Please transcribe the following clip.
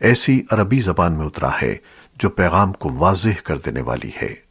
ایسی عربی زبان میں اترا ہے جو پیغام کو واضح کر دینے والی ہے۔